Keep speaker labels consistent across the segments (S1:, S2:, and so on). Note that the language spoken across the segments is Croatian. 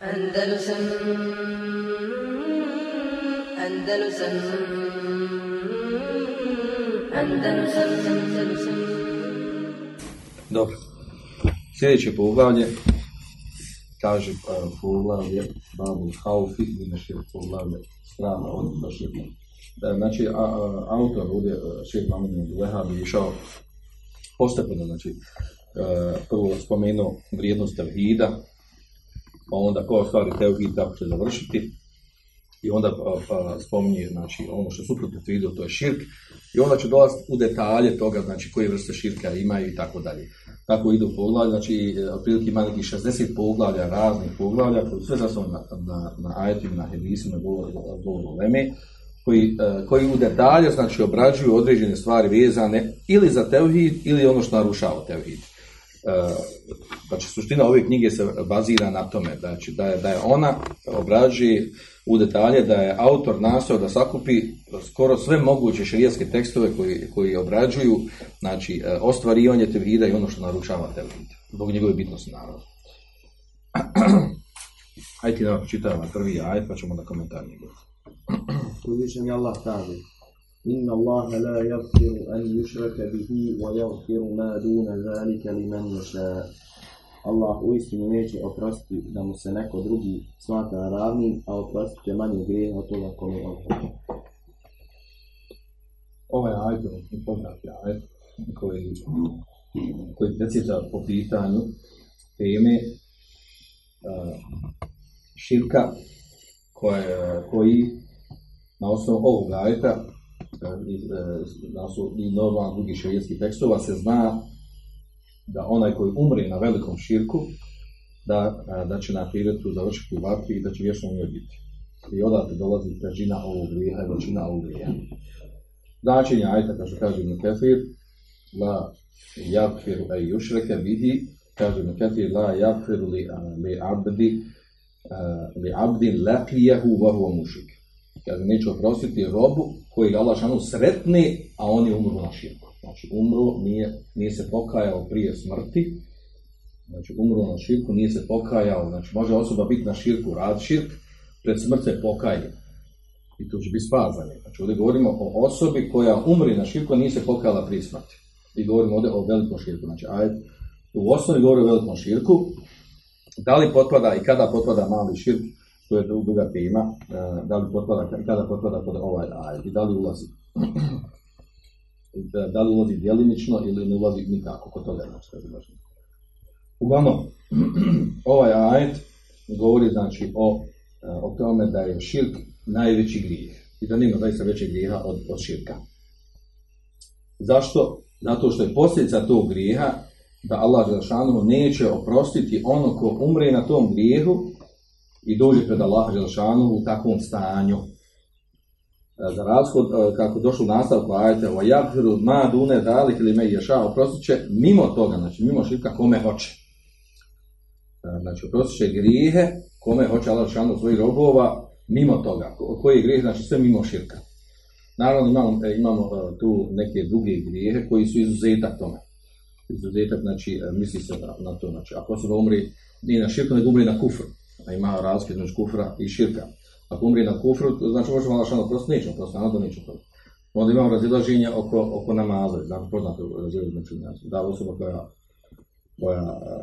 S1: Andalusam Andalusam Andalusam Andalusam
S2: Dobro. Sljedeće poglavlje, kaže uh, poglavlje Babu Haufi, inače poglavlje strana od Baširna. Znači, a, a, autor ovdje, šef Mamin Lehab je išao postepeno, znači, uh, prvo spomenuo vrijednost tevhida, pa onda koja stvari tevhid kako će završiti, i onda spominje znači, ono što suprotno tevhidu, to je širk, i onda će dolaziti u detalje toga, znači koje vrste širka imaju i tako dalje. Tako idu poglavlja, znači otprilike ima nekih 60 poglavlja, raznih poglavlja, koji sve zasnovani na, na, na ajetima, na hedisima, govor, govor o leme, koji, e, koji u detalje znači obrađuju određene stvari vezane ili za tevhid ili ono što narušava tevhid. Znači suština ove knjige se bazira na tome znači, da, je, da je ona obrađuje u detalje da je autor nastao da sakupi skoro sve moguće širijetske tekstove koji, koji obrađuju znači, e, ostvarivanje tevhida i ono što narušava tevhid. Zbog njegove bitnosti naravno. Ajde da počitamo prvi ajet pa ćemo da komentar njegov.
S3: Je Allah kaže Allah la yaghfiru an yushraka bihi wa yaghfiru ma duna zalika liman yasha. Allah uistinu neće oprostiti da mu se neko drugi smatra ravnim, a oprostit će manje grijeha od toga kome on hoće.
S2: Ovaj je poznati ajet koji, koji precizira po pitanju teme uh, širka koje, koji na osnovu ovog ajeta osnovu i normalno drugih šarijetskih tekstova se zna da onaj koji umre na velikom širku da, da će na ahiretu završiti u vatri i da će vječno njoj biti. I odatle dolazi težina ovog grijeha i većina ovog grijeha. Značenje ajta, što kaže Ibn Kefir, la jakfiru e jušreke vidi, kaže Ibn Kefir, la jakfiru li, li abdi, li abdin laqiyahu wa huwa mušrik. Kaže, neće oprostiti robu koji ga Allah šanu sretne, a on je umro na širku. Znači, umro, nije, nije se pokajao prije smrti, znači umro na širku, nije se pokajao, znači može osoba biti na širku, rad širk, pred smrt se pokaje. I to će biti spazanje. Znači, ovdje govorimo o osobi koja umri na širku, nije se pokajala prije smrti. I govorimo ovdje o velikom širku. Znači, ajde, u osnovi govori o velikom širku, da li potpada i kada potpada mali širk, to je druga tema, da li potpada, kada potpada pod ovaj ajet i da li ulazi. Da li ulazi djelimično ili ne ulazi nikako, kod toga znači znači. Uglavnom, ovaj ajet govori znači o, o tome da je širk najveći grijeh i da nema zaista većeg grijeha od, od širka. Zašto? Zato što je posljedica tog grijeha da Allah Želšanu neće oprostiti ono ko umre na tom grijehu i dođe pred Allaha Želšanu u takvom stanju. Za razhod, kako došlo u nastavku ajte, o jabhiru ma dune dalik ili me ješa, oprostit će mimo toga, znači mimo širka kome hoće. Znači oprostit će grijehe kome hoće Allah Želšanu svojih robova mimo toga. Koji je grijeh, znači sve mimo širka. Naravno imamo, imamo tu neke druge grijehe koji su izuzetak tome. Izuzetak, znači misli se na, na to, znači ako osoba umri nije na širku, nego umri na kufru a ima razlike između kufra i širka. Ako umri na kufru, znači možemo Allah šano prosto nećemo, prosto nada nećemo. Onda imamo razilaženje oko, oko namaza, znači poznato razilaženje znači, da osoba koja,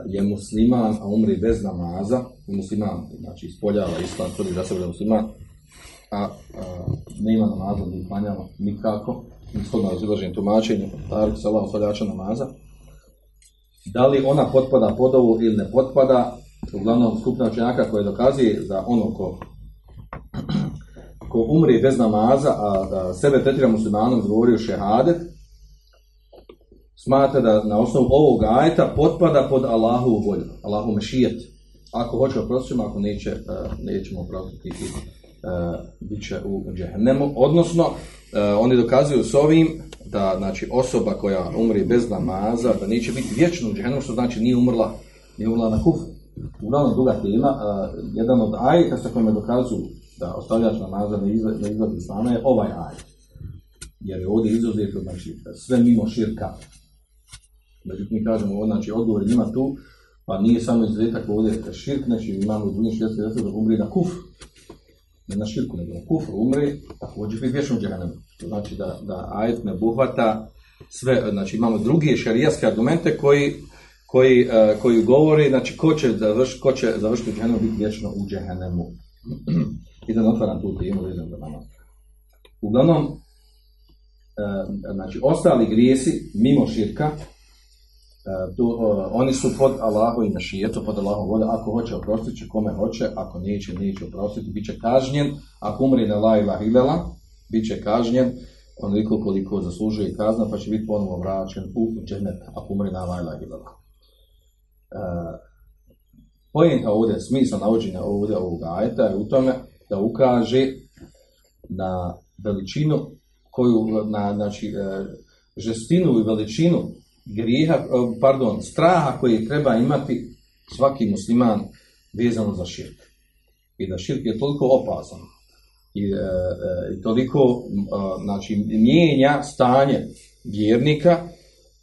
S2: je musliman, a umri bez namaza, musliman, znači ispoljava islam, tvrdi za sebe da musliman, a, a nema namaza, ni klanjava nikako, ishodno razilaženje tumačenje, tarik sa Allahom stavljača namaza, da li ona potpada pod ovu ili ne potpada, uglavnom skupna učenjaka koja dokazuje da ono ko, ko umri bez namaza, a da sebe tretira muslimanom, govorio šehadet, smatra da na osnovu ovog ajeta potpada pod Allahovu volju, Allahu mešijet. Ako hoće oprostiti, ako neće, uh, nećemo oprostiti, uh, bit će u džehennemu. Odnosno, uh, oni dokazuju s ovim da znači, osoba koja umri bez namaza, da neće biti vječno u džehennemu, što znači nije umrla, nije umrla na kufru. Uglavnom druga tema, uh, jedan od ajeta sa kojima dokazuju da ostavljač namaza ne izlazi, ne izlazi je ovaj ajet. Jer je ovdje izuzeto, znači, sve mimo širka. Međutim, mi kažemo, znači, odgovor njima tu, Pa nije samo izuzetak ovdje širk, znači imamo u drugim da umri na kufr. Ne na širku, nego na kufr umri, također biti vječno u džehennemu. To znači da, da ajet ne obuhvata sve, znači imamo druge šarijaske argumente koji, koji, eh, koji govori, znači ko će, završ, ko će završiti u džehennemu biti vječno u džehennemu. I da ne otvaram tu vezam za nama. Uglavnom, eh, znači ostali grijesi mimo širka, E, tu, e, oni su pod Allahovim mešijetom, pod Allahom volje, ako hoće oprostiti će kome hoće, ako neće, neće oprostiti, bit će kažnjen, ako umri na la ilaha bit će kažnjen onoliko koliko zaslužuje kazna, pa će biti ponovo vraćen u džennet, ako umri na la ilaha. Pojenta ovdje, smisla navođenja ovdje ovog ajeta je u tome da ukaže na veličinu koju, na, znači, e, žestinu i veličinu grijeha, e, pardon, straha koji treba imati svaki musliman vezano za širk. I da širk je toliko opasan i, e, i toliko znači, mijenja stanje vjernika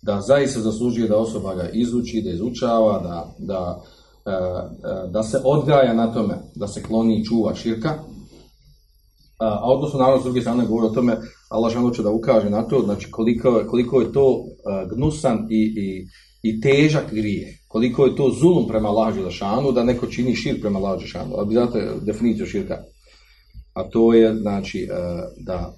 S2: da zaista zaslužuje da osoba ga izuči, da izučava, da, da, da se odgaja na tome, da se kloni i čuva širka. A odnosno, naravno, s druge strane govori o tome Allah će da ukaže na to, znači koliko, koliko je to gnusan i, i, i težak grije, koliko je to zulum prema Allah Želešanu, da neko čini šir prema Allah Želešanu. Ali znate definiciju širka. A to je, znači, da,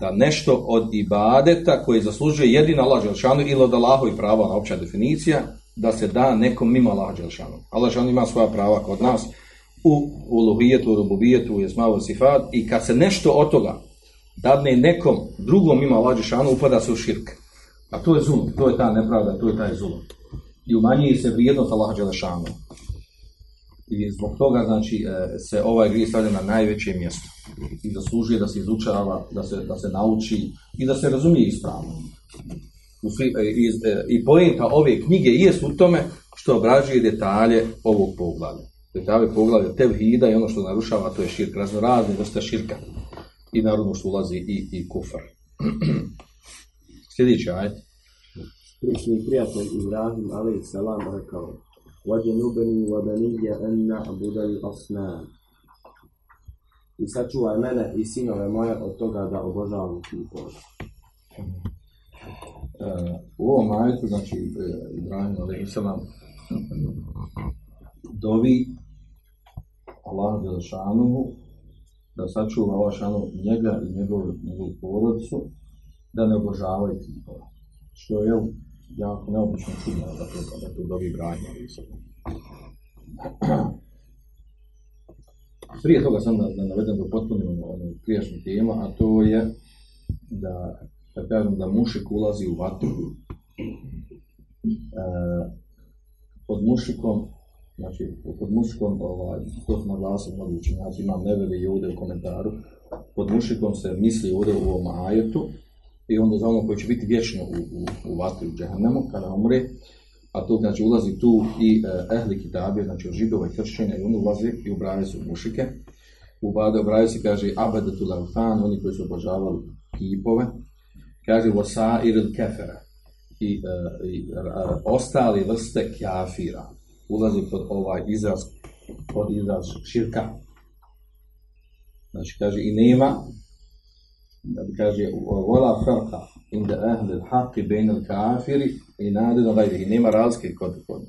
S2: da nešto od ibadeta koje zaslužuje jedino Allah Želešanu ili od Allahu i prava na opća definicija, da se da nekom mimo Allah Želešanu. Allah Želešanu ima svoja prava kod nas u uluhijetu, u rububijetu, u jesmavu sifat i kad se nešto od toga dadne nekom drugom ima Allah šanu, upada se u širk. A to je zulum, to je ta nepravda, to je taj zulum. I umanjuje se vrijednost Allah Đelešanu. I zbog toga, znači, e, se ovaj grije stavlja na najveće mjesto. I zaslužuje da se izučava, da se, da se nauči i da se razumije ispravno. E, I, e, i pojenta ove knjige jest u tome što obrađuje detalje ovog poglavlja. Detalje poglavlja tevhida i ono što narušava, to je širk, razno razne vrste širka i naravno što ulazi i, i kufar. Sljedeći.
S3: Prisni prijatelj Ibrahim alaih salam rekao وَجَنُبَنِي وَبَنِيَ أَنْ نَعْبُدَ الْأَصْنَامِ I sačuvaj mene i sinove moje od toga da obožavam kipove.
S2: Uh, u ovom ajetu, znači e, Ibrahim alaih salam dovi Allah Đelešanuhu da sačuva ova šanu njega i njegovu, njegovu porodicu, da ne obožavaju kipova. Što je jako neobično čudno da to, da to dobi Ibrahim. Prije toga sam da, da navedem da potpunimo onu prijašnju temu, a to je da, da kažem da mušik ulazi u vatru. E, pod mušikom Znači, pod mušikom, ovaj, to smo naglasili mnogi učinjaci, imam neveli i ovdje u komentaru, pod mušikom se misli ovdje u ovom ajetu i onda za ono koji će biti vječno u, u, u vatru u džahannemu, kada umre, a to znači ulazi tu i eh, ehli kitabije, znači od židova i kršćenja i oni ulazi i ubrajaju se u mušike. U Bade se kaže abadetu laufan, oni koji su obožavali kipove, kaže wasa il kefera i, eh, i uh, ostali vrste kafira ulazi pod ovaj izraz, pod izraz širka. Znači, kaže, i nema, kaže, vola farka inda ahli l-haqi bejn kafiri i nadina gajri. Nema razlike kod, kod,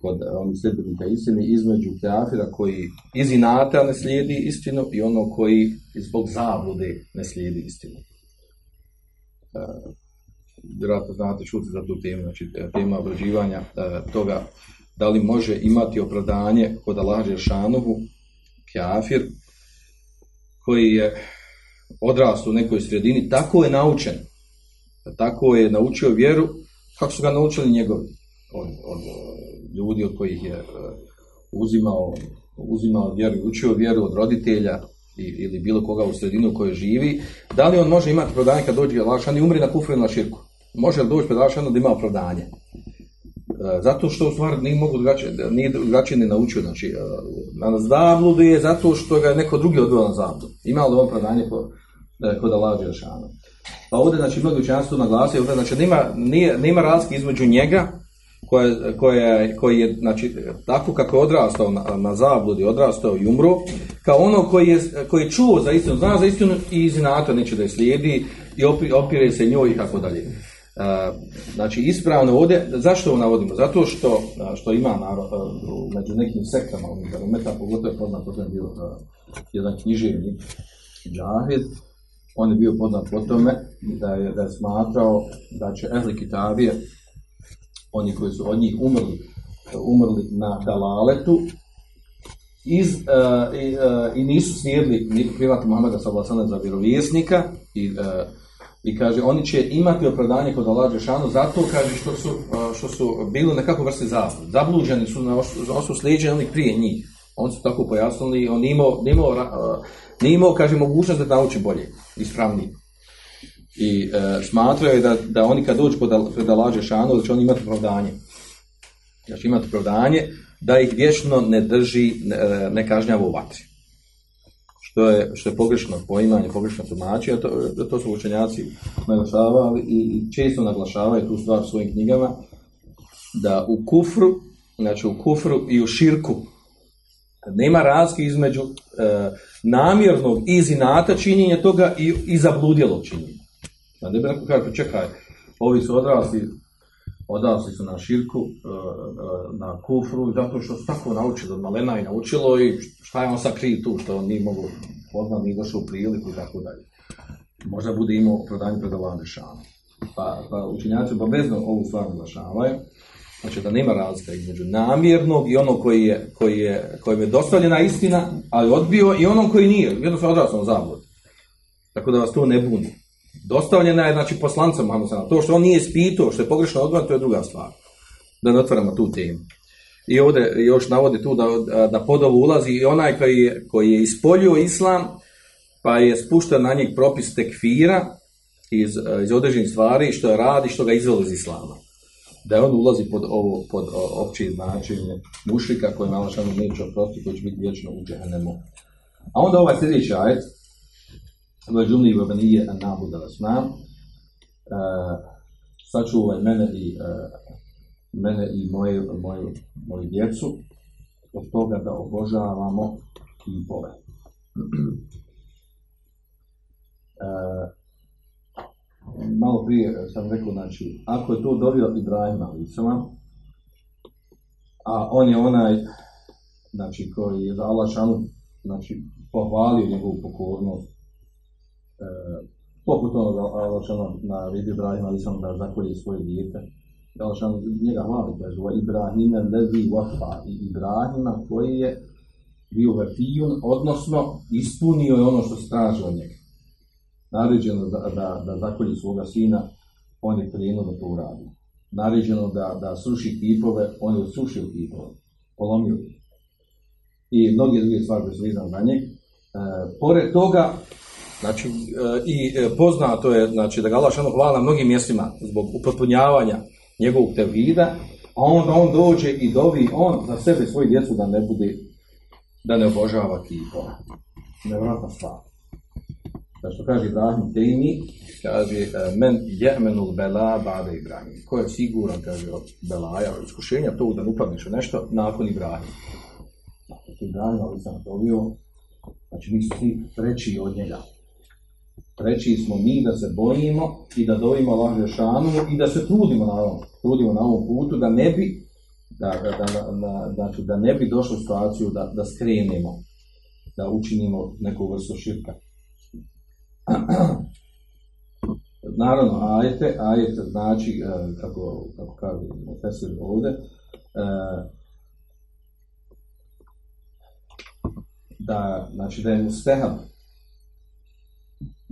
S2: kod onih sljedbenika istine između kafira koji iz inata ne slijedi istinu i ono koji zbog zablude ne slijedi istinu. Uh, vjerojatno znate čuti za tu temu, znači tema obrađivanja toga da li može imati opravdanje kod Allah Žešanovu, kafir, koji je odrastao u nekoj sredini, tako je naučen, tako je naučio vjeru, kako su ga naučili njegovi, od, od ljudi od kojih je e, uzimao, uzimao vjeru, učio vjeru od roditelja ili bilo koga u sredini u kojoj živi, da li on može imati opravdanje kad dođe Allah i umri na kufru na širku? Može li doći pred Allah da ima opravdanje? E, zato što u stvari nije mogu drugačije, nije ne naučio, znači e, na zabludu je zato što ga je neko drugi odveo na zabludu. Ima li on predanje kod, e, kod Allah Đelšana. Pa ovdje, znači, mnogi učenjaci naglasio, znači, nema, nije, nema razlike između njega, koja, koja, koji je, znači, tako kako je odrastao na, na zabludi, odrastao i umro, kao ono koji je, koji je čuo za istinu, zna za istinu i iz inata neće da je slijedi i opi- opire se njoj i tako dalje. E, Znači, ispravno ovdje, zašto ovo navodimo? Zato što, što ima narod, među nekim sektama unutar umeta, pogotovo je poznat, to je bio jedan književnik, Džahid, on je bio poznat po tome da je, da je smatrao da će ehli kitabije, oni koji su od njih umrli, umrli na dalaletu, iz, e, i, e, i nisu slijedili ni privat Muhammeda sallallahu za vjerovjesnika i e, i kaže oni će imati opravdanje kod Allah Đešanu zato kaže što su, što su bili nekako vrsti zabluđeni. Zabluđeni su na os- su slijeđeni oni prije njih. Oni su tako pojasnili, on nije imao, nije imao, nije imao kaže, mogućnost da nauči bolje, ispravnije. I e, smatraju da, da oni kad dođu pred Al- pred Allah Đešanu, da će oni imati opravdanje. Da će imati opravdanje da ih vječno ne drži, ne, e, ne kažnjava u vatri što je, što je pogrešno poimanje, pogrešno tumačenje, to, to su učenjaci naglašavali i često naglašavaju tu stvar u svojim knjigama, da u kufru, znači u kufru i u širku, nema razlike između e, namjernog i zinata činjenja toga i, i zabludjelog činjenja. Da ne bi neko pa čekaj, ovi su odrasli, odrasli su na širku, e, e, na kufru, zato što su tako naučili, od malena i naučilo i šta je on sad kriv tu, što on nije mogu poznat, nije došao u priliku i tako dalje. Možda bude imao opravdanje pred. Pa, pa učenjaci obavezno ovu stvar naglašavaju, znači da nema razlika između namjernog i onog koji je, koji je, kojem je dostavljena istina, ali odbio i onom koji nije, jednostavno odrasao na zablud. Tako da vas to ne buni. Dostavljena je, znači, poslancem Muhammed. To što on nije ispitao, što je pogrešno odgovoran, to je druga stvar. Da ne otvaramo tu temu. I ovdje još navodi tu da, da pod ovo ulazi i onaj koji je, koji je ispoljio islam, pa je spušten na njeg propis tekfira iz, iz određenih stvari što je radi, što ga izvelo iz islama. Da on ulazi pod ovo, pod opće značenje mušrika koji Allah šanu neće oprostiti, koji će biti vječno u džehennemu. A onda ovaj sljedeći ajet, Vađumni vabanije an nabuda vasnam, uh, sačuvaj mene i uh, mene i moje, moju, moju djecu od toga da obožavamo kipove. uh, malo prije sam rekao, znači, ako je to dobio Ibrahim Alisama, a on je onaj, znači, koji je za Allah šanu, znači, pohvalio njegovu pokornost, e, poput onoga Allah šanu na ridi Ibrahim Alisama da zakolje svoje dijete, Allah šanu njega hvali, kaže, "Wa Ibrahime lezi wafa, i Ibrahima koji je bio vefijun, odnosno ispunio je ono što se njega naređeno da, da, da zakolji svoga sina, on je krenuo da to uradi. Naređeno da, da sruši kipove, on je srušio kipove, polomio ih. I mnoge druge stvari koje su vezane na njeg. E, pored toga, znači, e, i e, poznato je, znači, da ga Allah hvala na mnogim mjestima zbog upotpunjavanja njegovog tevhida, a onda on dođe i dovi on za sebe svoju djecu da ne bude, da ne obožava kipove. Nevratna stvar. Da što kaže Ibrahim Tejmi, kaže e, men jemenul bela bade Ibrahim. Ko je siguran, kaže od belaja, od iskušenja, to da ne upadneš u nešto nakon Ibrahim. Znači Ibrahim, ali sam dobio, znači mi svi treći od njega. Treći smo mi da se bojimo i da dovimo Allah Žešanu i da se trudimo na ovom, trudimo na ovom putu, da ne bi da, da, da, da, znači, da ne bi došlo u situaciju da, da skrenemo, da učinimo neku vrstu širka. Naravno, ajete, ajete znači, e, kako, kako kaže profesor ovdje, e, da, znači da je mustehab,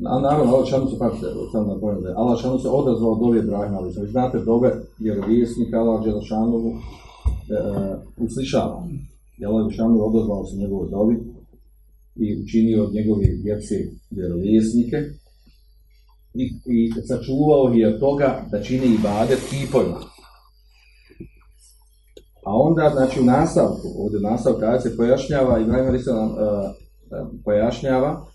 S2: a naravno, Allah šanu se, pratite, sam na pojem, da je Allah šanu se odazvao od ove Ibrahima, ali vi znate dove vjerovjesnika Allah Đelešanovu e, uslišava. I Allah Đelešanovu odazvao se njegovoj dobi i učinio od njegove djece vjerovjesnike, i, i sačuvao je od toga da čini i badet kipovima. A onda, znači u nastavku, ovdje u nastavku kada se pojašnjava, Ibrahim Ali se nam uh, pojašnjava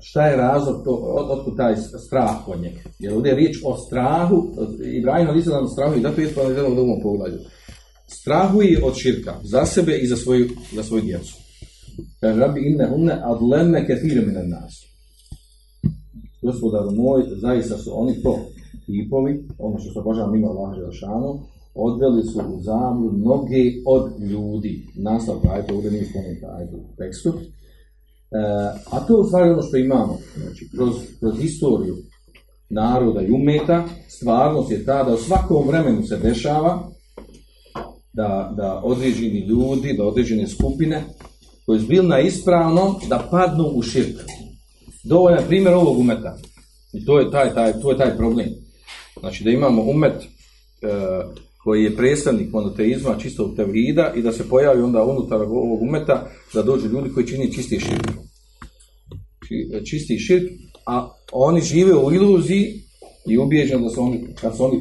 S2: šta je razlog, to, od, taj strah kod njega. Jer ovdje je riječ o strahu, Ibrahim ali izgledan strahu i zato je ispravno u drugom pogledu. Strahuje od širka, za sebe i za svoju, za svoju djecu. Kaže, rabi inne humne adlenne kefire mine nas. Gospodaru moj, zaista su oni to tipovi, ono što se obožava mimo Allah Želšanu, odveli su u zamlju mnoge od ljudi. Nastav ajde, ovdje nije spomenuta ajde u tekstu. E, a to je u stvari ono što imamo. Znači, kroz, kroz historiju naroda i umeta, stvarnost je ta da u svakom vremenu se dešava da, da određeni ljudi, da određene skupine koji su bili na ispravnom, da padnu u širk. Dovoljan primjer ovog umeta. I to je taj, taj, to je taj problem. Znači da imamo umet e, koji je predstavnik monoteizma, čistog tevhida i da se pojavi onda unutar ovog umeta da dođu ljudi koji čini čisti širk. Či- Čisti širk, a oni žive u iluziji i ubijeđeni da su oni, kad su oni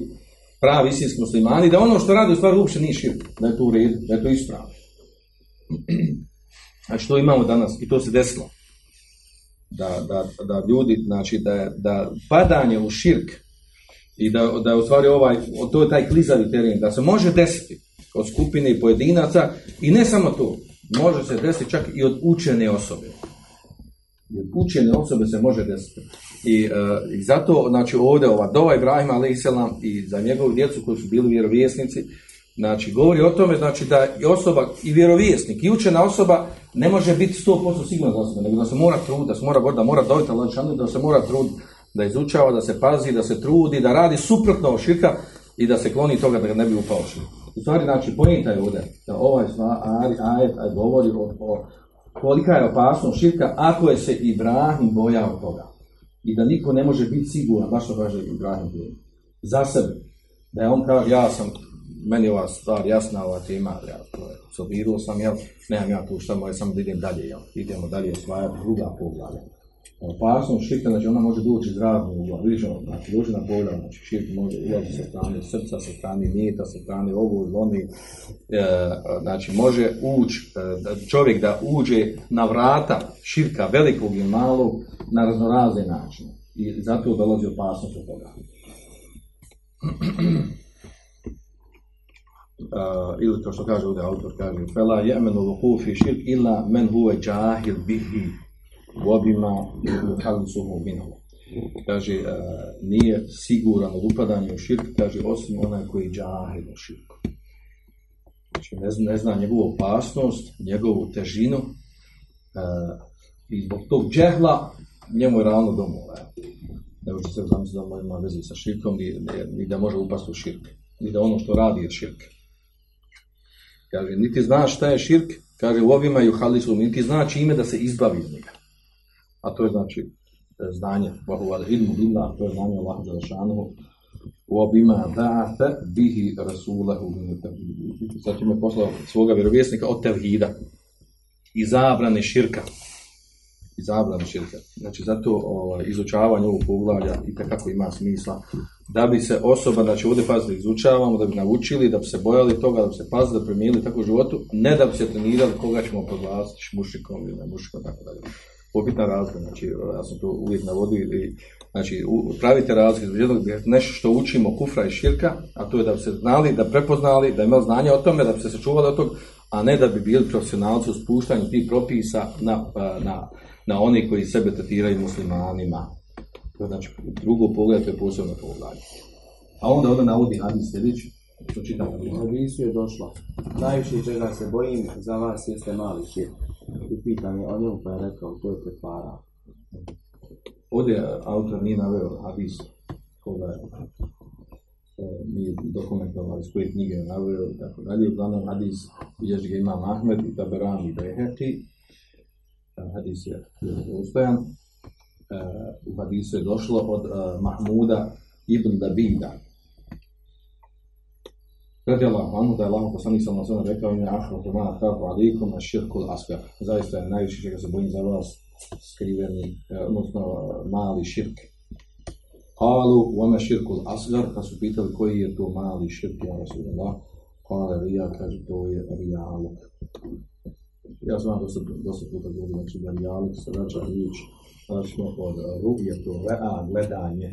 S2: pravi istinski muslimani, da ono što rade u stvari uopće nije širk, da je to u redu, da je to ispravno. Znači to imamo danas i to se desilo. Da, da, da ljudi, znači da, da padanje u širk i da, da u stvari ovaj, to je taj klizavi teren, da se može desiti od skupine i pojedinaca i ne samo to, može se desiti čak i od učene osobe. I od učene osobe se može desiti. I, e, i zato, znači ovdje ova dova Ibrahima a.s. i za njegovu djecu koji su bili vjerovjesnici, znači govori o tome znači da i osoba, i vjerovjesnik, i učena osoba ne može biti 100% sigurna za sebe, nego da se mora truditi, da se mora da mora dobiti dželle, da se mora truditi, da izučava, da se pazi, da se trudi, da radi suprotno od širka i da se kloni toga da ga ne bi upao u širk. U stvari, znači, pojenta je ovdje da ovaj ajet aj govori o, o kolika je opasnost širka ako je se Ibrahim bojao toga. I da niko ne može biti siguran, baš što kaže Ibrahim za sebe. Da je on kao, ja sam, meni je ova stvar jasna, ova tema, ja to je, sobiruo sam, jel, nemam ja tu šta moje, samo da idem dalje, jel, idemo dalje osvajati druga poglavlja. Opasnost širka, znači ona može doći iz raznog ugla, vidiš, znači dođe na znači širk može ulazi sa strane srca, sa strane nijeta, sa strane ovo ili oni, e, znači može ući, e, čovjek da uđe na vrata širka velikog i malog na raznorazne načine. I zato dolazi opasnost od toga. Uh, ili to što kaže ovdje autor, kaže Fela je'menu luku fi širk illa men huve džahil bihi vobima yuhalisuhu minhu. Kaže, uh, nije siguran od upadanja u širk, kaže, osim onaj koji je džahil u širku. Znači, ne zna, ne njegovu opasnost, njegovu težinu uh, i zbog tog džehla njemu je ravno domola. Ne može se zamisliti da ima veze sa širkom, ni da može upasti u širk, ni da ono što radi je širk. Kaže, niti zna šta je širk, kaže, u ovima i u halisu, niti zna čime da se izbavi od njega. A to je znači e, znanje, Bohu al ilmu billah, to je znanje Allah Đelešanu, u obima da'ate bihi rasulahu min tevhidi. Sad me poslao svoga vjerovjesnika od tevhida i zabrane širka. I zabrane širka. Znači, zato o, izučavanje ovog poglavlja i kako ima smisla. Da bi se osoba, znači ovdje pazili, izučavamo, da bi naučili, da bi se bojali toga, da bi se pazili, da promijenili tako u životu, ne da bi se trenirali koga ćemo proglasiti mušikom ili ne mušikom, tako dalje. Pobitna razlika, znači, ja sam to uvijek navodio, i, znači, u, pravite razliku između jednog nešto što učimo kufra i širka, a to je da bi se znali, da prepoznali, da imali znanje o tome, da bi se sačuvali od tog, a ne da bi bili profesionalci u spuštanju tih propisa na, na, na oni koji sebe tretiraju muslimanima. Znači drugo pogled, je posebno poglavlje. A onda ovdje navodi hadis sljedeći, što čitam
S3: U hadisu je došlo. Najviše čega se bojim za vas jeste mali širk. I pitan je o njemu pa je rekao to je pretvara.
S2: Ovdje autor nije naveo hadis koga je nije dokumentovao iz koje knjige je naveo i tako dalje. Uglavnom hadis bilježi ga imam Ahmed i Taberani Beheti. E, Hadis je ustojan. U hadisu je došlo od e, Mahmuda ibn Dabida. Radi Allah, anhu da je Allah poslanik sam na svema rekao ime ahra tumana kafu alikum a širkul asgar. Zaista je najviše čega se bojim za vas skriveni, e, odnosno mali širk. Kalu, vama širkul asgar, pa su pitali koji je to mali širk, ja Rasulullah. Kale rija, kaže, to je rijalog. ja znam da se dosta puta govorim, znači da jaluk se vraća riječ, znači od rubijetu, a gledanje.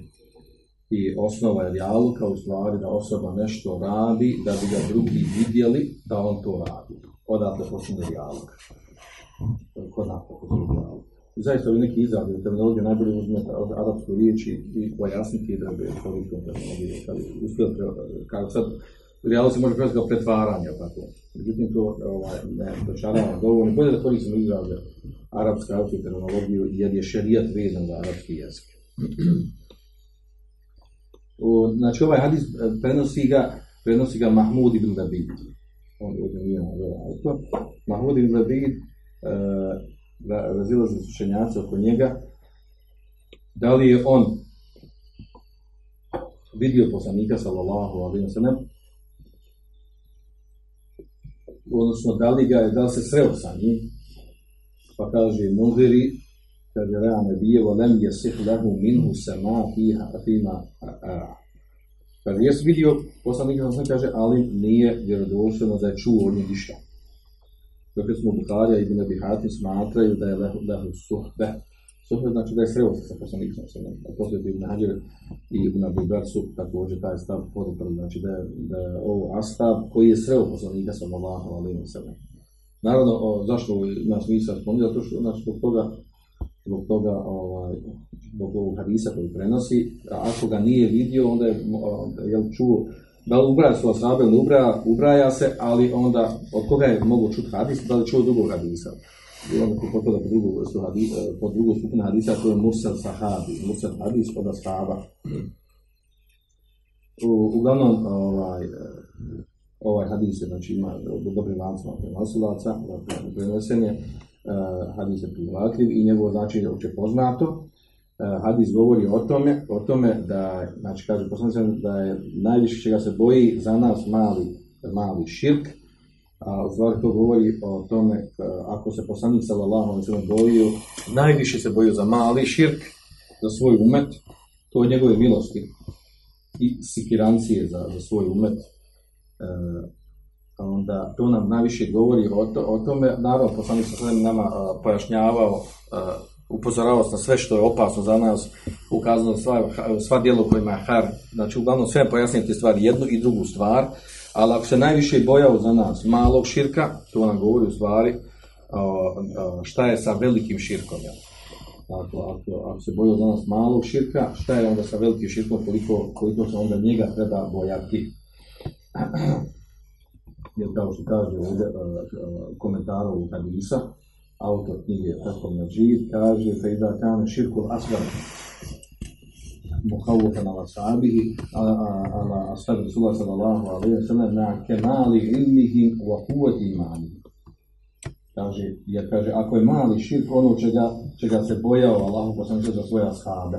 S2: I osnova je jaluka u stvari da osoba nešto radi, da bi ga drugi vidjeli da on to radi. Odatle počinje jaluk. Kod počinje jaluk. I zaista ovi neki izrazi u terminologiju najbolje od arapsku riječ i pojasniti da bi koristom terminologiju. Kad uspio, kako sad, realno se može kao pretvaranje, tako. Međutim, to ovaj, ne dočarava dovoljno. Bolje da koristimo izraze arapsku, arapsku terminologiju, jer je šerijat vezan za arapski jezik. Znači, ovaj hadis e, prenosi ga, prenosi ga Mahmud ibn Labid. On ovdje nije autor. Mahmud ibn Labid, e, razilaze sučenjaci oko njega, da li je on vidio poslanika sallallahu alaihi wa sallam, odnosno da li ga je, da li se sreo sa njim, pa kaže Mudiri, kaže Rea Nebije, volem je sih lehu minhu sema fiha, fima a. Kaže, jes vidio, poslanik sam kaže, ali nije vjerodostojno da je čuo od njih ništa. Dok smo Buharija i Ibn Hatim smatraju da je lehu, lehu suhbe. Suhbe znači da je sreo se sa poslanikom. A poslije Ibn Hađer i Ibn Abi su također taj stav poduprli. Znači da je, da je ovo astav koji je sreo poslanika sa Allahu alaihi wa sallam. Naravno, o, zašto nas nisam spominjali? Zato što znači, zbog toga zbog toga ovaj, zbog ovog hadisa koji prenosi, a ako ga nije vidio, onda je, jel čuo, da li ubraja su ashabe ili ubraja, ubraja se, ali onda od koga je mogu čuti hadis, da li čuo drugog hadisa. I onda ko potpada po drugu, vrstu po drugu skupinu hadisa, to je Mursal Sahabi, Mursal hadis od ashaba. U, uglavnom, ovaj, ovaj hadis je, znači ima dobri lancima prenosilaca, dakle, prenesen je, uh, hadis je prihvatljiv i njegovo značenje je opće poznato. Uh, hadis govori o tome, o tome da, znači kaže da je najviše čega se boji za nas mali, mali širk, a u stvari to govori o tome uh, ako se poslanik sallallahu alejhi bojio, najviše se bojio za mali širk, za svoj umet, to je njegove milosti i sikirancije za, za svoj umet. Uh, onda to nam najviše govori o, to, o tome. Naravno, poslanik sa sve nama a, pojašnjavao, a, upozoravao na sve što je opasno za nas, ukazano sva, sva djela kojima je har, znači uglavnom sve pojasniti stvari, jednu i drugu stvar, ali ako se najviše bojao za nas malog širka, to nam govori u stvari šta je sa velikim širkom. Ja. Dakle, ako, ako se bojao za nas malog širka, šta je onda sa velikim širkom, koliko, koliko se onda njega treba bojati. jer kao što kaže ovdje uh, komentar ovog hadisa, autor knjige Fathul Majid, kaže Fejda kane širkul asgar muhawwafan ala sahabihi ala ashabi Rasulullah sallallahu alaihi wa sallam na kemali ilmihim wa kuvati imani. Kaže, jer kaže, ako je mali širk ono čega, čega se bojao Allahu poslanče za svoje ashabe.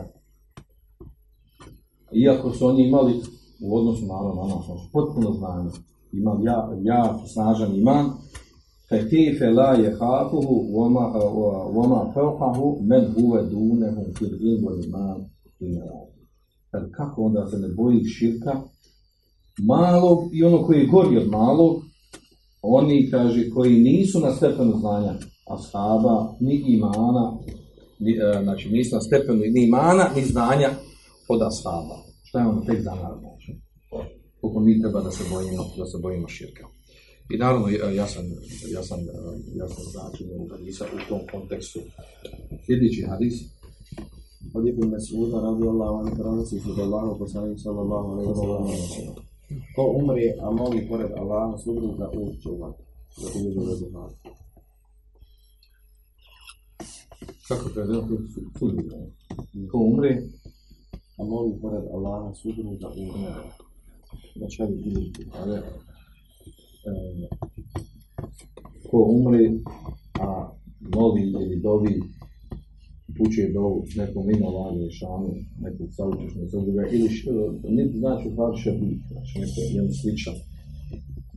S2: Iako su oni imali u odnosu na nas potpuno znanje, imam ja, ja snažan iman, kejfe la je hafuhu voma fauhahu men huve dunehum fil ilmu iman Kad kako onda se ne boji širka malog i ono koji je gori od malog, oni, kaže, koji nisu na stepenu znanja ashaba, ni imana, ni, e, znači nisu na stepenu ni imana, ni znanja od ashaba. Šta je ono tek za nas? koliko mi treba da se bojimo, da se bojimo širka. I naravno, ja sam, ja sam, ja sam značin ovog hadisa u tom kontekstu. Sljedeći hadis.
S3: Od Ibn Mas'uda radi Allah, on prenosi se da Allah poslanik sallallahu alaihi wa sallam. Ko umre, a moli pored Allaha sudruga učuva. Da ti je zove duha.
S2: Kako je da sudruga? Ko umre,
S3: a moli pored Allaha sudruga učuva
S2: znači ja bih bili ali, ko umre, a moli ili dovi, uče dovu nekom mimo lani šanu, nekog saučešnog zadruga, ili niti znači par šabih, znači neko jedan sličan,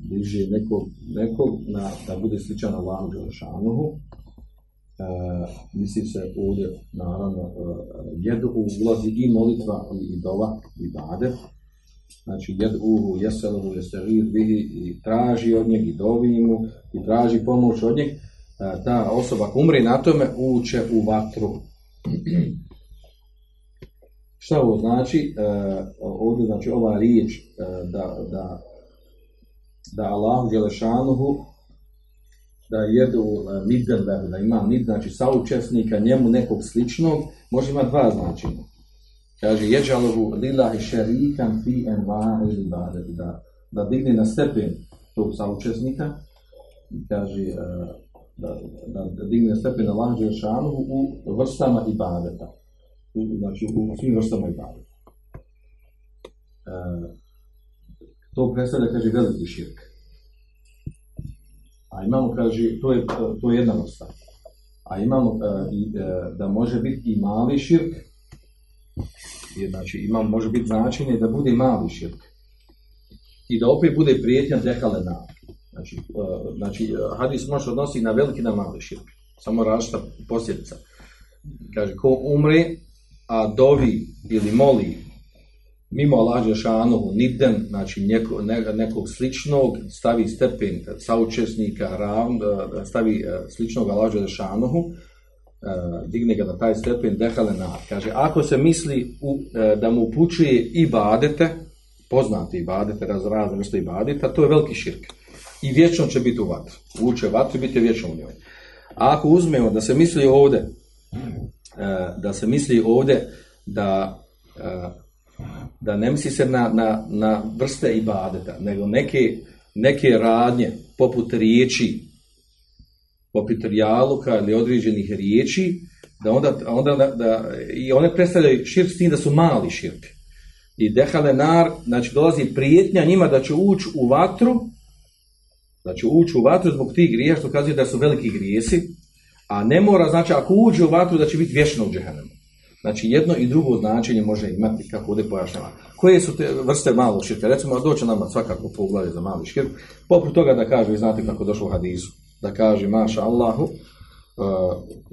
S2: bliže nekog, nekog na, da bude sličan na lanu Đelešanohu, Uh, misli se ovdje naravno uh, jedu ulazi i molitva i, i dova i bade, znači jed'uhu, jeseluhu, jeselir bihi i traži od njeg i dovi mu i traži pomoć od njeg, e, ta osoba ako na tome, uće u vatru. Šta ovo znači? E, ovdje znači ova riječ e, da, da, da Allah Đelešanuhu da jedu nidden, da ima nid, znači saučesnika, njemu nekog sličnog, može imati dva značenja. Kaže, jeđalohu lillahi šerikan fi enva ili da, da digne na stepen tog saučesnika, kaže, e, da, da, da digne stepen Allah Đelešanuhu u vrstama ibadeta. U- Znači, u svim vrstama ibadeta. E, to predstavlja, kaže, veliki širk. A imamo, kaže, to je, to je jedna vrsta. A imamo e, i, e, da može biti i mali širk, je, znači imamo, može biti značenje da bude mali širk. I da opet bude prijetnja dekalena. Znači, e, znači e, hadis može odnosi na veliki na mali širk. Samo različita posljedica. Kaže, ko umre, a dovi ili moli mimo Allah Žešanovu, niden, znači neko, ne- nekog sličnog, stavi stepen saučesnika, ravn, da stavi e, sličnog Allah Žešanovu, e, digne ga na taj stepen, dehale na. Kaže, ako se misli u, e, da mu upućuje i badete, poznate i badete, raz, razne vrste i badeta, to je veliki širk. I vječno će biti u vatru. Uče vatru i biti vječno u njoj. A ako uzmemo da se misli ovdje, e, da se misli ovdje da e, da ne misli se na, na, na vrste ibadeta, nego neke, neke radnje poput riječi, poput rijaluka ili određenih riječi, da onda, onda da, da, i one predstavljaju širk s tim da su mali širk. I dehale nar, znači dolazi prijetnja njima da će ući u vatru, da će ući u vatru zbog tih grija, što kazuje da su veliki grijesi, a ne mora, znači ako uđe u vatru da će biti vječno u džehennemu. Znači jedno i drugo značenje može imati, kako ovdje pojašnjava. Koje su te vrste malog širka? Recimo, doće nama svakako poglavlje za mali širk. Poput toga da kaže, vi znate kako došlo u hadisu, da kaže, maša Allahu, uh,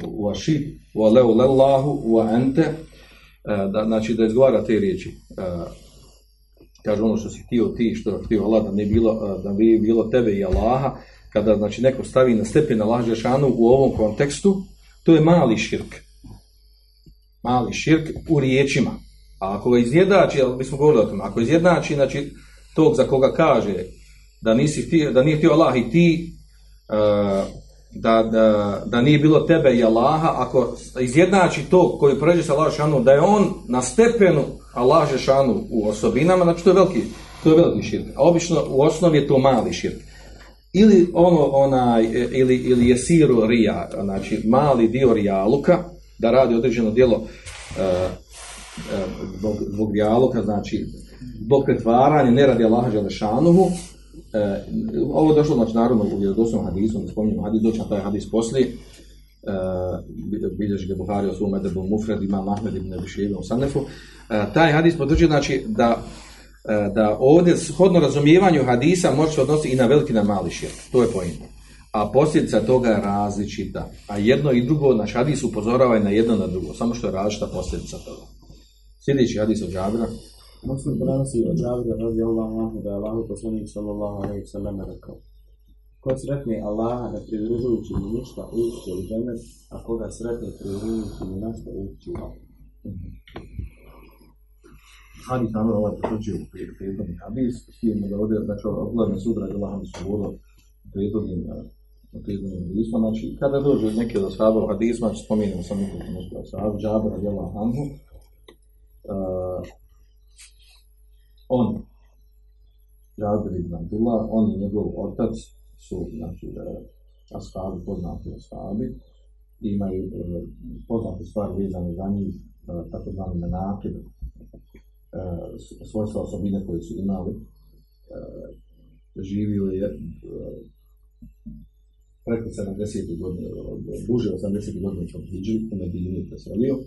S2: wa šib, wa leu lellahu, wa ente, uh, da, znači da izgovara te riječi. Uh, kaže ono što si htio ti, što je htio Allah, da ne bilo, da bi bilo tebe i Allaha, kada znači neko stavi na stepen Allah Žešanu u ovom kontekstu, to je mali širk mali širk u riječima. A ako ga izjednači, jel, mi smo govorili o tome, ako izjednači, znači, tog za koga kaže da, nisi htio, da nije htio Allah i ti, da, da, da nije bilo tebe i Allaha, ako izjednači tog koji pređe sa Allah šanu, da je on na stepenu Allah šanu u osobinama, znači to je veliki, to je veliki širk. A obično u osnovi je to mali širk. Ili ono, onaj, e, ili, ili je siru rija, znači mali dio rijaluka, da radi određeno djelo zbog, zbog rijaluka, znači zbog pretvaranja, ne radi Allaha Želešanuhu, e, ovo je došlo, znači naravno u vjerodostojnom hadisu, ne spominjem hadis, doći na taj hadis poslije, e, bilježi ga Buhari o svom edebu Mufred, ima Mahmed ibn Abiševi u Sanefu, e, taj hadis potvrđuje, znači, da e, da ovdje shodno razumijevanju hadisa može se odnositi i na veliki na mali širk. To je pojenta. A posljedica toga je različita. A jedno i drugo, naš hadis upozorava i na jedno na drugo, samo što je različita posljedica toga. Sljedeći hadis od Džabira.
S3: Muslim prenosi od Džabira radijallahu anhu da je Allahu poslanik sallallahu alejhi ve sellem rekao: Ko sretne Allaha ne pridružujući mu ništa, ući u džennet, a koga sretne pridružujući mu nešto, ući u vatru.
S2: hadis naravno ovaj potvrđuje u prijedlogni hadis, s da ovdje, znači, ogledne sudra je Allah su govorilo u prijedlognim hadisma, znači, kada dođe neki od ashaba u hadisma, znači, spominjamo sam nekoliko nešto ashaba, Džabir radijallahu anhu, on, Džabir ibn Abdullah, on i njegov otac su, znači, uh, ashabi, poznati ashabi, imaju uh, poznate stvari vezane za njih, uh, takozvani menakib, uh, svojstva osobine koje su imali. Živio je preko 70. godine, duže od 70. godine u Hidži, u Medini preselio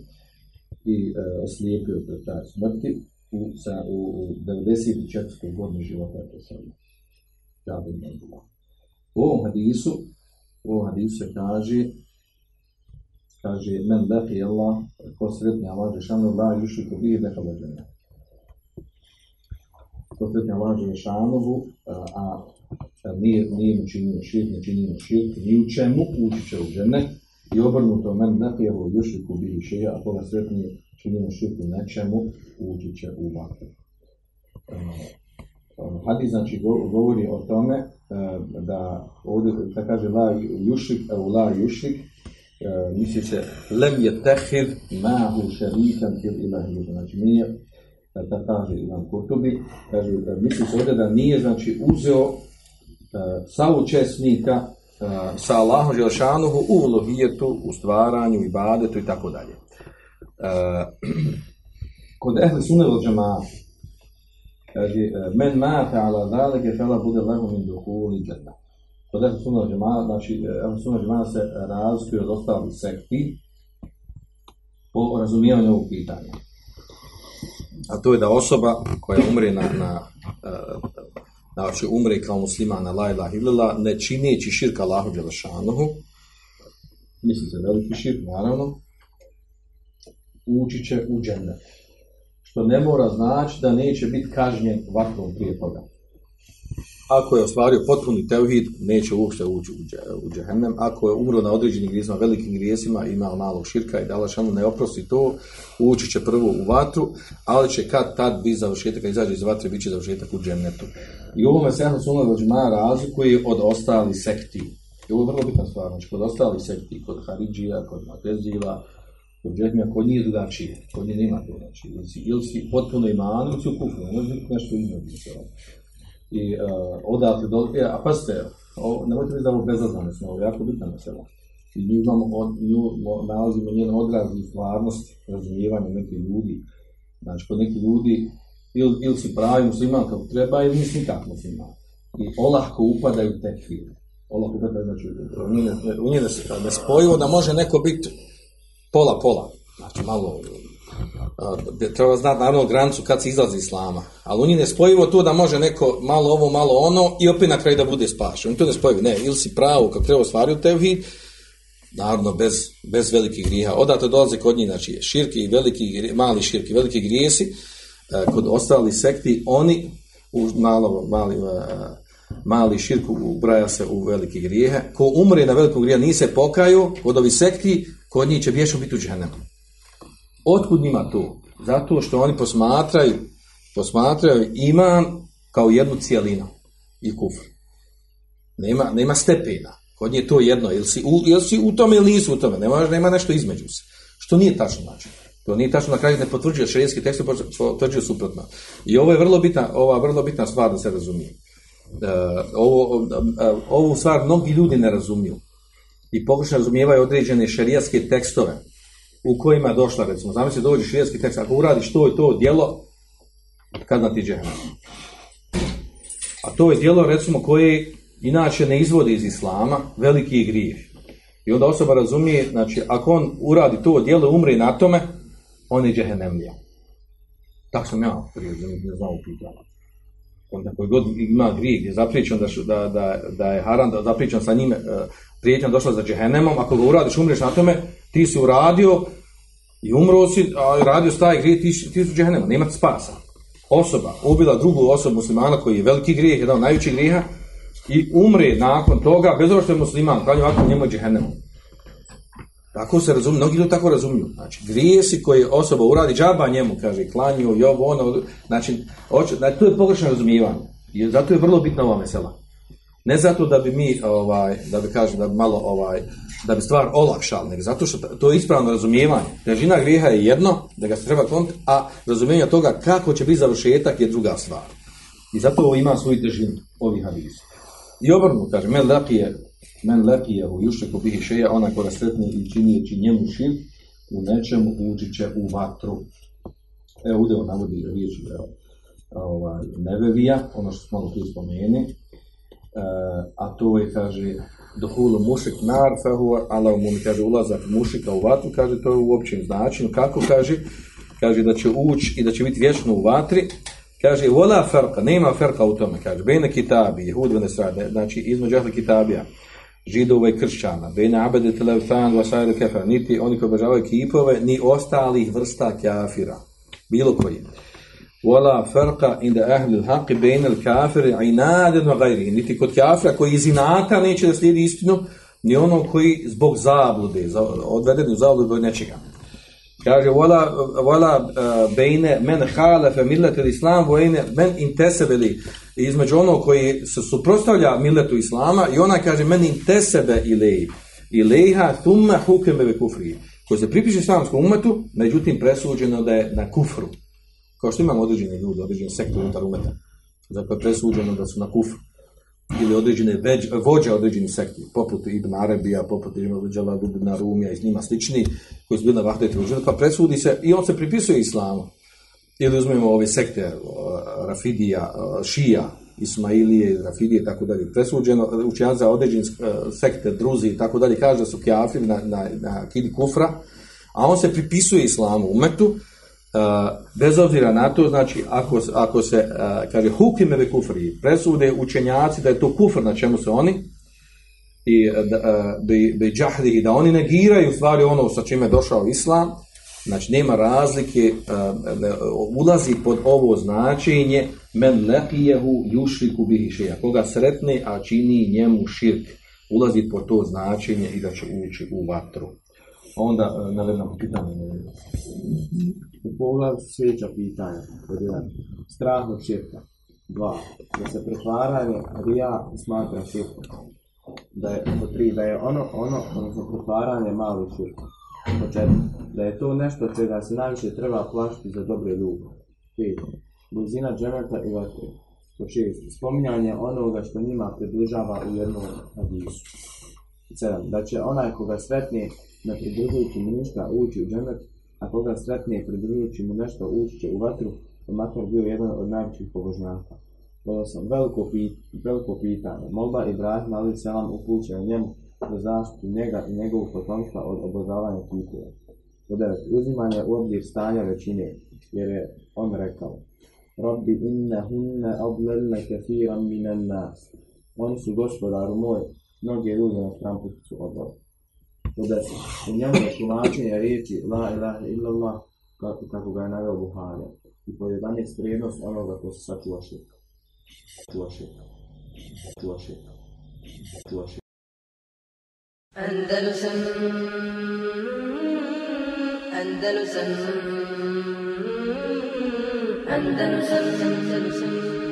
S2: i oslijepio pred taj smrti. U, sa, u, u 94. godini života je preselio. Jabir ibn Abdullah. U ovom hadisu, u ovom hadisu kaže kaže men laki Allah, ko sretni Allah, žešanu la yušiku bihi dekhala džennet. potretne Allah Želešanovu, a, a nije, nije mu činio širk, ne činio širk, ni u čemu, ući će u žene, i obrnuto men napijevo još i kubi šeja, a koga sretnije činimo širk u nečemu, ući će u vatru. Hadis znači go- govori o tome e, da ovdje kad kaže la jušrik, evo la jušrik, e, misli se lem je tehir mahu šarikan fil ilahi, znači nije e, da kaže Imam Kurtubi, kaže, e, misli se ovdje da nije znači uzeo e, saučesnika e, sa Allahom Želšanuhu u ulohijetu, u stvaranju, ibadetu i tako dalje. E, Kod ehli sunne od džemaata, kaže, men mate ala zalike fela bude lehu min duhuli džena. Kod ehli sunne od džemaata, znači, e, ehli sunne od džemaata se razlikuje od ostalih sekti po razumijevanju ovog pitanja. A to je da osoba koja umre na, na e, znači umre kao musliman na la ilaha illallah, ne čineći širka Allahu Đelešanuhu, misli se veliki širk, naravno, ući će u džennet. Što ne mora znači da neće biti kažnjen vatrom prije toga. Ako je ostvario potpuni tevhid, neće uopšte ući u, dže- u džehennem. Ako je umro na određenim grijesima, velikim grijesima, imao malog širka i da Allah šanu ne oprosti to, ući će prvo u vatru, ali će kad tad biti završetak, kad izađe iz vatre, bit će završetak u džennetu. I u ovome se Ahlu Sunna razlikuje od ostalih sekti. I ovo je vrlo bitna stvar, znači kod ostalih sekti, kod Haridžija, kod Matezila, kod Džehmija, kod njih je drugačije, kod njih nema to, znači, ili si, potpuno iman, ili si u kufru, ne može biti nešto između. I uh, odatle do, e, a pazite, nemojte misliti da ovo bezazvane smo, ovo jako bitna mesela. I nju, imamo, od, nju mo- nalazimo njen odraz i stvarnost razumijevanja nekih ljudi. Znači, kod nekih ljudi ili, ili si pravi musliman kako treba ili nisi nikak musliman. I olahko upadaju u tekfir. Olahko upadaju, znači, u njih ne- u njih ne- nespojivo da može neko biti pola pola. Znači malo a, treba znati naravno granicu kad se izlazi iz islama. Ali u njih nespojivo to da može neko malo ovo, malo ono i opet na kraju da bude spašen. To ne spojivo. Ne, ili si pravo kako treba ostvariti tevhid, naravno bez, bez velikih grijeha. Odatle dolaze kod njih, znači širki i veliki, mali širki, veliki grijesi, e, kod ostalih sekti, oni u malo, mali, e, mali širku ubraja se u velike grijehe. Ko umre na velikom grijehu nije se pokaju, kod ovih sekti, kod njih će vječno biti u džehennemu. Otkud njima to? Zato što oni posmatraju, posmatraju iman kao jednu cijelinu i kufr. Nema, nema stepena. Kod nje je to jedno. Ili si u, si u tome ili nisi u tome. Nema, nema nešto između se. Što nije tačno znači. To nije tačno na kraju ne potvrđuje šerijetski tekst, potvrđuje suprotno. I ovo je vrlo bitna, ova vrlo bitna stvar da se razumije. E, ovo, e, ovu stvar mnogi ljudi ne razumiju. I pokušaju razumijevaju određene šerijatske tekstove u kojima je došla, recimo, zamisli dođe šerijatski tekst, ako uradiš to i to djelo, kad na ti džehennem. A to je djelo, recimo, koje inače ne izvodi iz islama, veliki je grijeh. I onda osoba razumije, znači, ako on uradi to djelo, umre na tome, on je džehennemlija. Tako sam ja prije ne znao pitao. Onda koji god ima grijeh, gdje je zapriječen da, da, da, da je haram, da je zapriječen sa njime, uh, prijetnja došla za džehennemom, ako ga uradiš, umreš na tome, ti si uradio i umro si, a radio si taj grijeh, ti, ti si u džehennemu, nema spasa. Osoba ubila drugu osobu muslimana koji je veliki grijeh, jedan od najvećih grijeha, i umre nakon toga, bez obzira što je musliman, kralju ovako njemu je džehennemu. Tako se razumije, mnogi ljudi tako razumiju. Znači, grijesi koje osoba uradi, džaba njemu, kaže, klanju, i ovo, ono, znači, hoće, znači, to je pogrešno razumijevanje. I zato je vrlo bitna ova mesela. Ne zato da bi mi, ovaj, da bi kažem, da bi malo, ovaj, da bi stvar olakšali, nego zato što to je ispravno razumijevanje. Težina grijeha je jedno, da ga se treba kloniti, a razumijevanje toga kako će biti završetak je druga stvar. I zato ovo ima svoju težinu, ovih hadisa. I obrnu, kaže, men lepije, men lepije u jušeku bihi šeja, ona koja sretni i činijeći njemu šir, u nečemu uđi će u vatru. Evo, ovdje on navodi riječ ovaj, nevevija, ono što smo malo prije spomeni, e, a to je, kaže, dohulu mušik nar fehu ala umumi, kaže, ulazak mušika u vatru, kaže, to je u općem značenju. Kako, kaže, kaže da će ući i da će biti vječno u vatri, kaže, vola ferka, nema ferka u tome, kaže, bene kitabi, jehud vene srade, znači, između ahli kitabija, židova i kršćana, bene abede telefan, vasajre kefa, niti oni koji obožavaju kipove, ni ostalih vrsta kafira, bilo koji. Wala farqa inda ahli al-haqq bayna al-kafir inadan wa ghayrihi. Niti kod kafira koji iz inata neće da slijedi istinu, ni ono koji zbog zablude, za- odveden u zabludu nečega. Kaže, wala, wala uh, bejne men halafe millet islam, vojne men intesebeli, između onog koji se suprostavlja milletu islama i ona kaže men intesebe ilej, ilejha thumma hukeme kufri, koji se pripiše islamskom umetu, međutim presuđeno da je na kufru. Kao što imamo određeni ljudi, određeni sektor unutar umeta, je presuđeno da su na kufru ili određene vođe određenih sekti, poput Ibn Arabija, poput Ibn Rumija i s njima slični, koji su bili na Vahdeti pa presudi se i on se pripisuje islamu. Ili uzmemo ove sekte, Rafidija, Šija, Ismailije, Rafidije tako dalje. Presuđeno, učenjaci za određene e, sekte, Druzi i tako dalje, kaže da su kjafiri na, na, na kidi kufra, a on se pripisuje islamu, umetu, Uh, bez obzira na to, znači, ako, ako se, kaže, hukime ve kufri, presude učenjaci da je to kufr na čemu se oni, i da, džahli, da oni negiraju stvari ono sa čime je došao islam, znači nema razlike, ulazi pod ovo značenje men leqijehu jušriku bihi šeja, koga sretne, a čini njemu širk, ulazi pod to značenje i da će ući u vatru. Onda uh, navedemo pitanje.
S3: U poglavlju su sljedeća pitanja. Pod jedan. Strah od širka. Dva. Da se pretvaranje rija smatra širkom. Da je, pod tri. Da je ono, ono, odnosno pretvaranje mali širk. Pod četiri. Da je to nešto čega se najviše treba plašiti za dobre ljude. Pet. Blizina džemeta i vatre. Pod šest. Spominjanje onoga što njima približava u jednom hadisu. 7. Da će onaj koga sretne ne pridružujući mu ništa ući u dženet, a koga sretne pridružujući mu nešto ući će u vatru, pa makar bio jedan od najvećih pobožnjaka. 8. Veliko, pit, veliko pitanje. Molba Ibrahim ali selam upućena njemu za zaštitu njega i njegovog potomstva od obožavanja kipova. 9. Uzimanje u obzir stanja većine, jer je on rekao Rabbi inne hunne adlelne kefiran minen nas. Oni su gospodaru moj, mnoge ljude na stramputu su odvali. U deset. U njemu je tumačenje riječi La ilaha illallah kako, kako ga je naveo Buharija. I po 11 vrijednost onoga ko se sačuva širka. Sačuva širka. Sačuva širka. Sačuva širka.
S1: Andalusam Andalusam Andalusam Andalusam